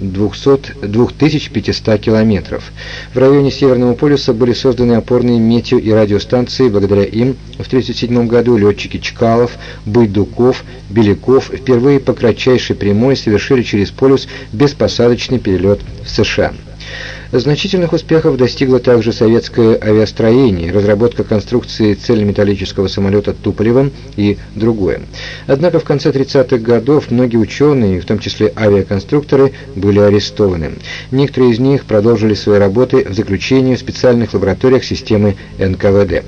200, 2500 километров. В районе Северного полюса были созданы опорные метео- и радиостанции. Благодаря им в 1937 году летчики Чкалов, Байдуков, Беляков впервые по кратчайшей прямой совершили через полюс беспосадочный перелет в США. Значительных успехов достигло также советское авиастроение, разработка конструкции цельнометаллического самолета Туполевым и другое. Однако в конце 30-х годов многие ученые, в том числе авиаконструкторы, были арестованы. Некоторые из них продолжили свои работы в заключении в специальных лабораториях системы НКВД.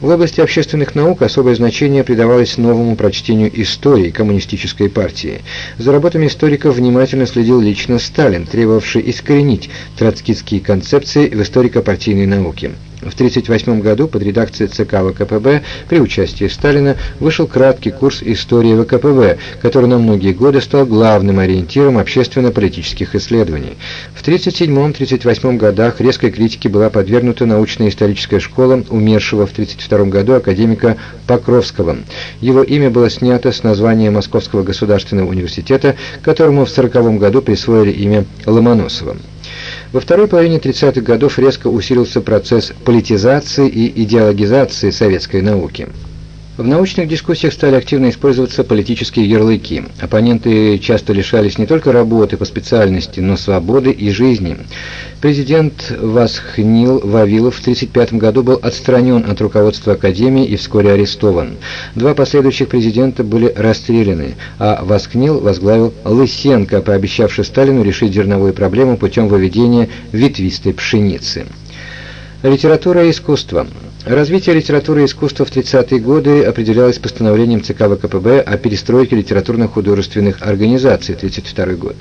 В области общественных наук особое значение придавалось новому прочтению истории коммунистической партии. За работами историков внимательно следил лично Сталин, требовавший искоренить троцкистские концепции в историко-партийной науке. В 1938 году под редакцией ЦК ВКПБ при участии Сталина вышел краткий курс истории ВКПБ, который на многие годы стал главным ориентиром общественно-политических исследований. В 1937-1938 годах резкой критике была подвергнута научно-историческая школа умершего в 1932 году академика Покровского. Его имя было снято с названия Московского государственного университета, которому в 1940 году присвоили имя Ломоносова. Во второй половине 30-х годов резко усилился процесс политизации и идеологизации советской науки. В научных дискуссиях стали активно использоваться политические ярлыки. Оппоненты часто лишались не только работы по специальности, но свободы и жизни. Президент Васхнил Вавилов в 1935 году был отстранен от руководства Академии и вскоре арестован. Два последующих президента были расстреляны, а Васхнил возглавил Лысенко, пообещавший Сталину решить зерновую проблему путем выведения ветвистой пшеницы. Литература и искусство. Развитие литературы и искусства в 30-е годы определялось постановлением ЦК ВКПБ о перестройке литературно-художественных организаций 1932 год.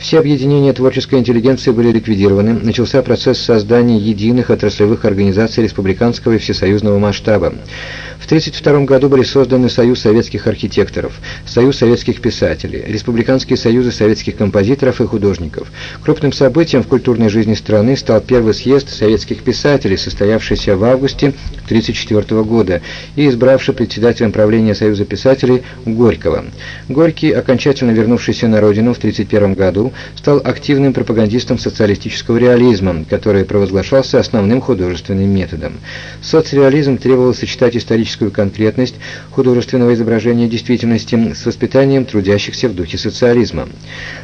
Все объединения творческой интеллигенции были ликвидированы, начался процесс создания единых отраслевых организаций республиканского и всесоюзного масштаба. В 1932 году были созданы Союз советских архитекторов, Союз советских писателей, Республиканские союзы советских композиторов и художников. Крупным событием в культурной жизни страны стал первый съезд советских писателей, состоявшийся в августе 1934 года и избравший председателем правления Союза писателей Горького. Горький, окончательно вернувшийся на родину в 1931 году, стал активным пропагандистом социалистического реализма, который провозглашался основным художественным методом. Соцреализм требовал сочетать историческую конкретность художественного изображения действительности с воспитанием трудящихся в духе социализма.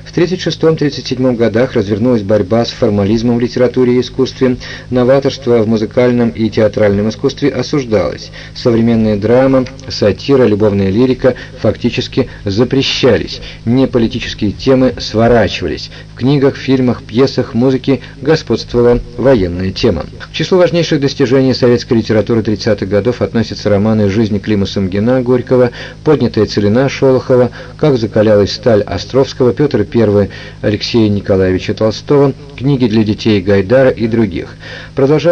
В 1936-1937 годах развернулась борьба с формализмом в литературе и искусстве, новаторство в музыкальном и театральном искусстве осуждалось, современная драма, сатира, любовная лирика фактически запрещались, неполитические темы сворачивались, в книгах, фильмах, пьесах, музыке господствовала военная тема. К числу важнейших достижений советской литературы 30-х годов относятся романы «Жизнь Клима Самгина» Горького, «Поднятая целина» Шолохова, «Как закалялась сталь» Островского, Петр I Алексея Николаевича Толстого, книги для детей Гайдара и других.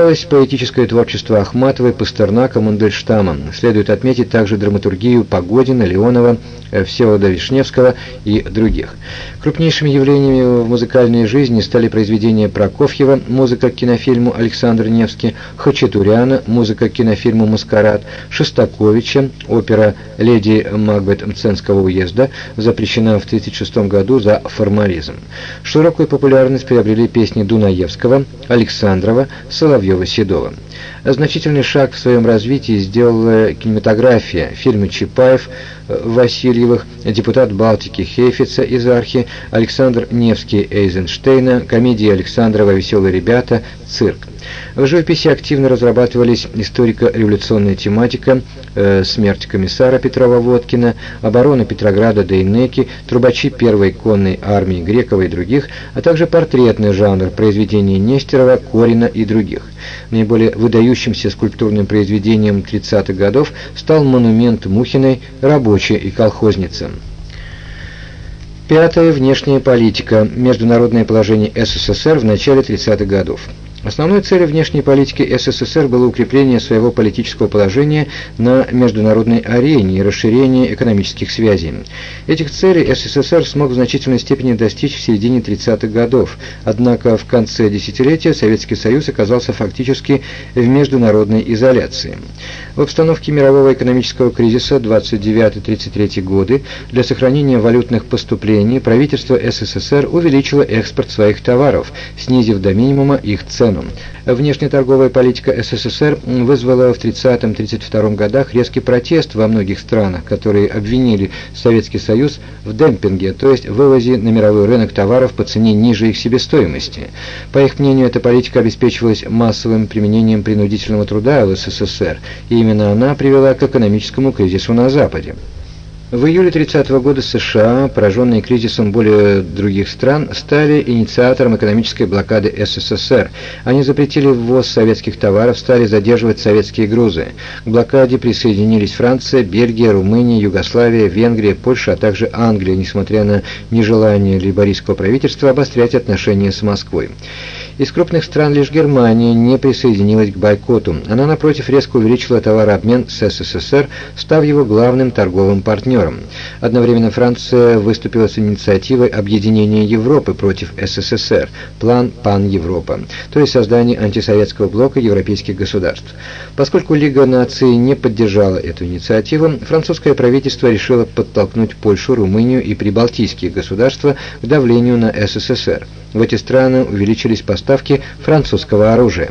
Продолжалось поэтическое творчество Ахматовой, Пастернака, Мандельштама. Следует отметить также драматургию Погодина, Леонова, э, Всеволода Вишневского и других. Крупнейшими явлениями в музыкальной жизни стали произведения Прокофьева, музыка к кинофильму Александр Невский, Хачатуряна, музыка к кинофильму «Маскарад», Шостаковича, опера «Леди Магбет Мценского уезда», запрещена в 1936 году за формализм. Широкую популярность приобрели песни Дунаевского, Александрова, Соловьева-Седова. Значительный шаг в своем развитии сделала кинематография, фильмы Чапаев, э, Васильевых, депутат Балтики Хейфица из Архи, Александр Невский Эйзенштейна, комедии Александрова «Веселые ребята», «Цирк». В живописи активно разрабатывались историко-революционная тематика, э, смерть комиссара Петрова-Водкина, оборона Петрограда Дейнеки, трубачи первой конной армии Грекова и других, а также портретный жанр произведений Нестерова, Корина и других. Наиболее выдающимся скульптурным произведением 30-х годов стал монумент Мухиной «Рабочая и колхозница». Пятое. Внешняя политика. Международное положение СССР в начале 30-х годов. Основной целью внешней политики СССР было укрепление своего политического положения на международной арене и расширение экономических связей. Этих целей СССР смог в значительной степени достичь в середине 30-х годов, однако в конце десятилетия Советский Союз оказался фактически в международной изоляции. В обстановке мирового экономического кризиса 29-33 годы для сохранения валютных поступлений правительство СССР увеличило экспорт своих товаров, снизив до минимума их цену цену. Внешнеторговая политика СССР вызвала в 30-32 годах резкий протест во многих странах, которые обвинили Советский Союз в демпинге, то есть вывозе на мировой рынок товаров по цене ниже их себестоимости. По их мнению, эта политика обеспечивалась массовым применением принудительного труда в СССР, и именно она привела к экономическому кризису на Западе. В июле 30 -го года США, пораженные кризисом более других стран, стали инициатором экономической блокады СССР. Они запретили ввоз советских товаров, стали задерживать советские грузы. К блокаде присоединились Франция, Бельгия, Румыния, Югославия, Венгрия, Польша, а также Англия, несмотря на нежелание либорийского правительства обострять отношения с Москвой. Из крупных стран лишь Германия не присоединилась к бойкоту. Она, напротив, резко увеличила товарообмен с СССР, став его главным торговым партнером. Одновременно Франция выступила с инициативой объединения Европы против СССР, план Пан-Европа, то есть создание антисоветского блока европейских государств. Поскольку Лига наций не поддержала эту инициативу, французское правительство решило подтолкнуть Польшу, Румынию и прибалтийские государства к давлению на СССР. В эти страны увеличились поставки французского оружия.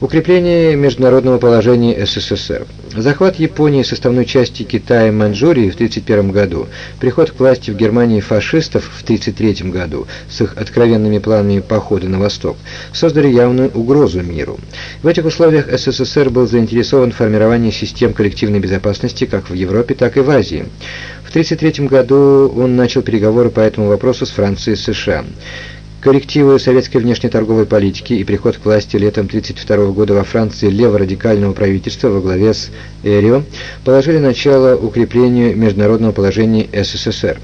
Укрепление международного положения СССР. Захват Японии составной части Китая и Маньчжурии в 1931 году, приход к власти в Германии фашистов в 1933 году с их откровенными планами похода на восток создали явную угрозу миру. В этих условиях СССР был заинтересован в формировании систем коллективной безопасности как в Европе, так и в Азии. В 1933 году он начал переговоры по этому вопросу с Францией и США. Коррективы советской внешнеторговой политики и приход к власти летом 1932 года во Франции леворадикального правительства во главе с Эрио положили начало укреплению международного положения СССР.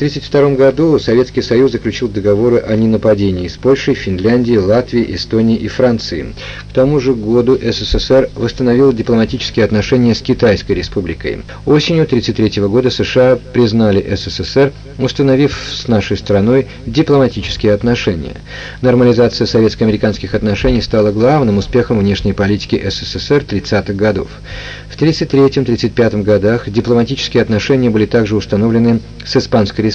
В 1932 году Советский Союз заключил договоры о ненападении с Польшей, Финляндией, Латвией, Эстонией и Францией. К тому же году СССР восстановил дипломатические отношения с Китайской республикой. Осенью 1933 года США признали СССР, установив с нашей страной дипломатические отношения. Нормализация советско-американских отношений стала главным успехом внешней политики СССР 30-х годов. В 1933-1935 годах дипломатические отношения были также установлены с Испанской республикой,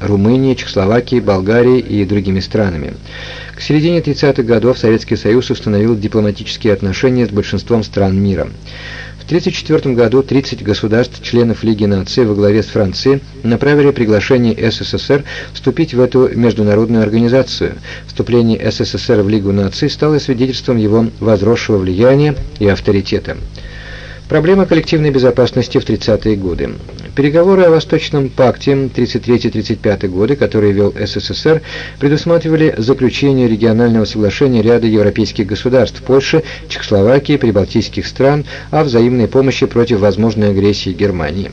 Румынией, Чехословакией, Болгарией и другими странами. К середине 30-х годов Советский Союз установил дипломатические отношения с большинством стран мира. В 1934 году 30 государств, членов Лиги наций во главе с Францией, направили приглашение СССР вступить в эту международную организацию. Вступление СССР в Лигу наций стало свидетельством его возросшего влияния и авторитета. Проблема коллективной безопасности в 30-е годы. Переговоры о Восточном пакте 33-35 годы, которые вел СССР, предусматривали заключение регионального соглашения ряда европейских государств Польши, Чехословакии, прибалтийских стран о взаимной помощи против возможной агрессии Германии.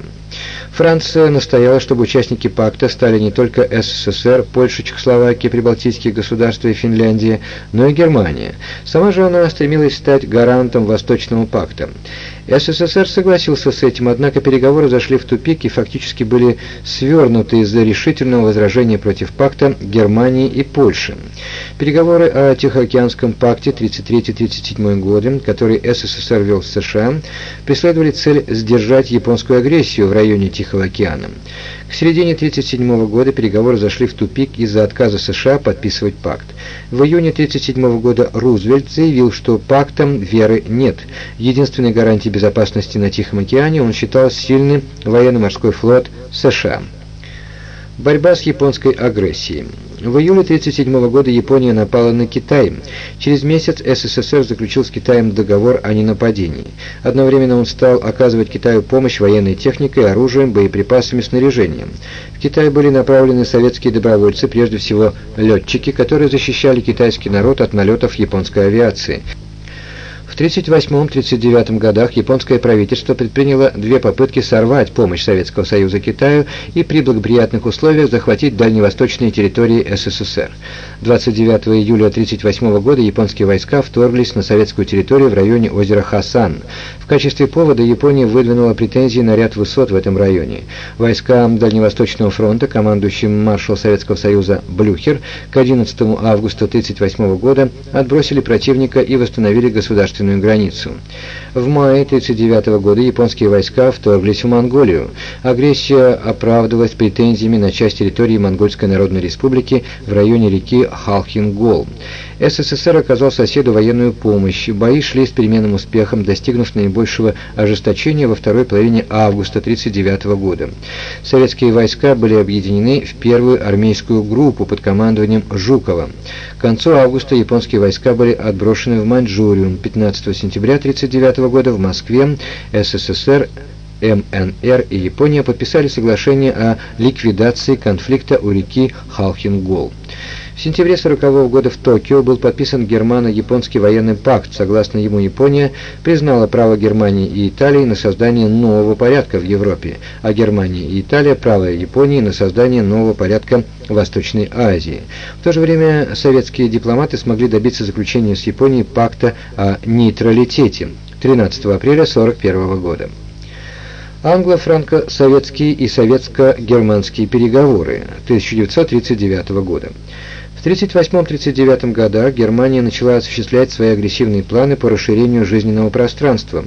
Франция настояла, чтобы участники пакта стали не только СССР, Польша, Чехословакия, прибалтийские государства и Финляндия, но и Германия. Сама же она стремилась стать гарантом Восточного пакта. СССР согласился с этим, однако переговоры зашли в тупик и фактически были свернуты из-за решительного возражения против пакта Германии и Польши. Переговоры о Тихоокеанском пакте 33-37 годы, который СССР вел с США, преследовали цель сдержать японскую агрессию в районе Тихого океана. К середине 1937 года переговоры зашли в тупик из-за отказа США подписывать пакт. В июне 1937 года Рузвельт заявил, что пактом веры нет. Единственной гарантией безопасности на Тихом океане он считал сильный военно-морской флот США. Борьба с японской агрессией. В июле 1937 года Япония напала на Китай. Через месяц СССР заключил с Китаем договор о ненападении. Одновременно он стал оказывать Китаю помощь военной техникой, оружием, боеприпасами, снаряжением. В Китай были направлены советские добровольцы, прежде всего летчики, которые защищали китайский народ от налетов японской авиации. В 1938-1939 годах японское правительство предприняло две попытки сорвать помощь Советского Союза Китаю и при благоприятных условиях захватить дальневосточные территории СССР. 29 июля 1938 года японские войска вторглись на советскую территорию в районе озера Хасан. В качестве повода Япония выдвинула претензии на ряд высот в этом районе. Войскам Дальневосточного фронта, командующим маршал Советского Союза Блюхер, к 11 августа 1938 года отбросили противника и восстановили государственную границу. В мае 1939 года японские войска вторглись в Монголию. Агрессия оправдывалась претензиями на часть территории Монгольской Народной Республики в районе реки Халхингол. СССР оказал соседу военную помощь. Бои шли с переменным успехом, достигнув наибольшего ожесточения во второй половине августа 1939 года. Советские войска были объединены в первую армейскую группу под командованием Жукова. К концу августа японские войска были отброшены в Маньчжурию. 15 сентября 1939 года в Москве СССР МНР и Япония подписали соглашение о ликвидации конфликта у реки Халхингол. В сентябре 1940 года в Токио был подписан германо-японский военный пакт. Согласно ему, Япония признала право Германии и Италии на создание нового порядка в Европе, а Германия и Италия – право Японии на создание нового порядка в Восточной Азии. В то же время советские дипломаты смогли добиться заключения с Японией пакта о нейтралитете 13 апреля 1941 года. Англо-франко-советские и советско-германские переговоры 1939 года. В 1938-1939 годах Германия начала осуществлять свои агрессивные планы по расширению жизненного пространства.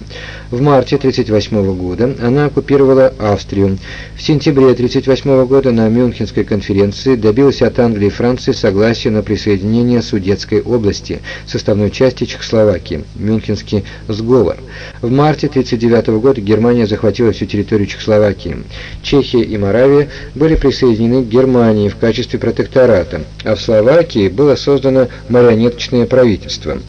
В марте 1938 года она оккупировала Австрию. В сентябре 1938 года на Мюнхенской конференции добилась от Англии и Франции согласия на присоединение Судетской области, составной части Чехословакии, Мюнхенский сговор. В марте 1939 года Германия захватила всю территорию Чехословакии. Чехия и Моравия были присоединены к Германии в качестве протектората, а в Словакии было создано марионеточное правительство.